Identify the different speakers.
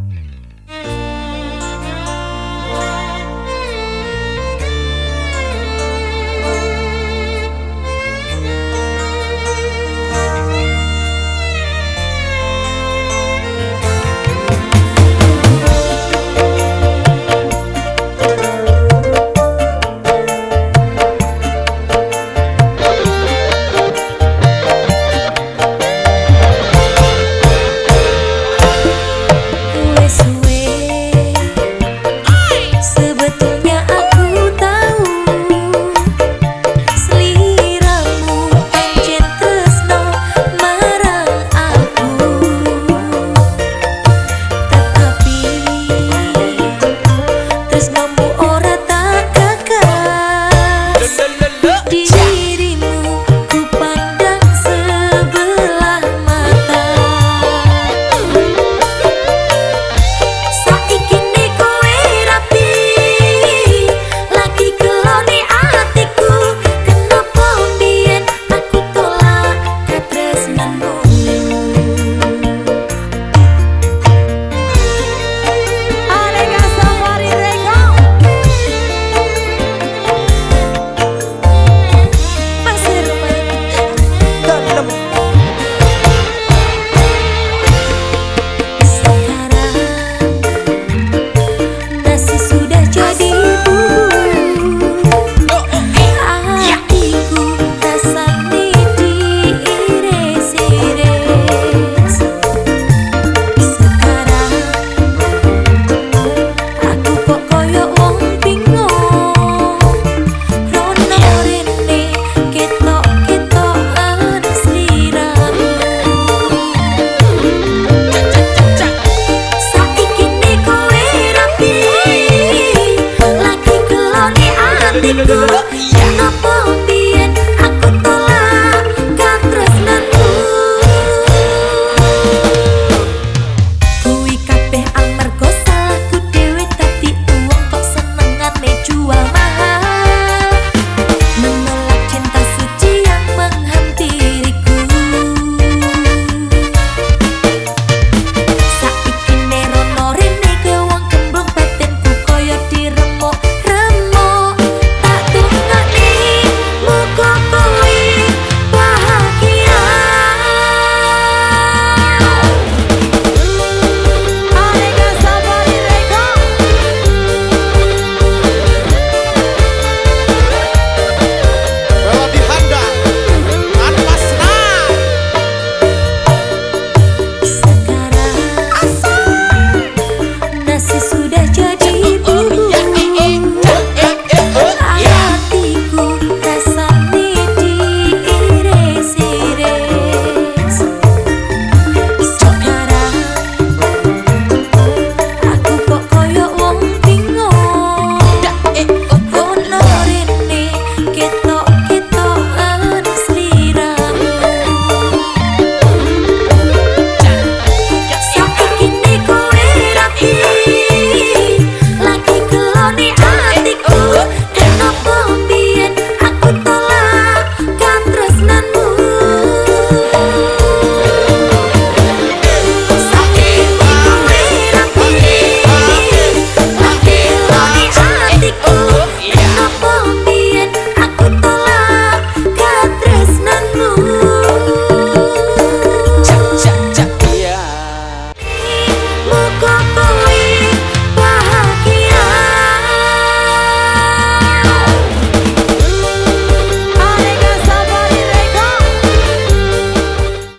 Speaker 1: Mm-hmm. I'm not.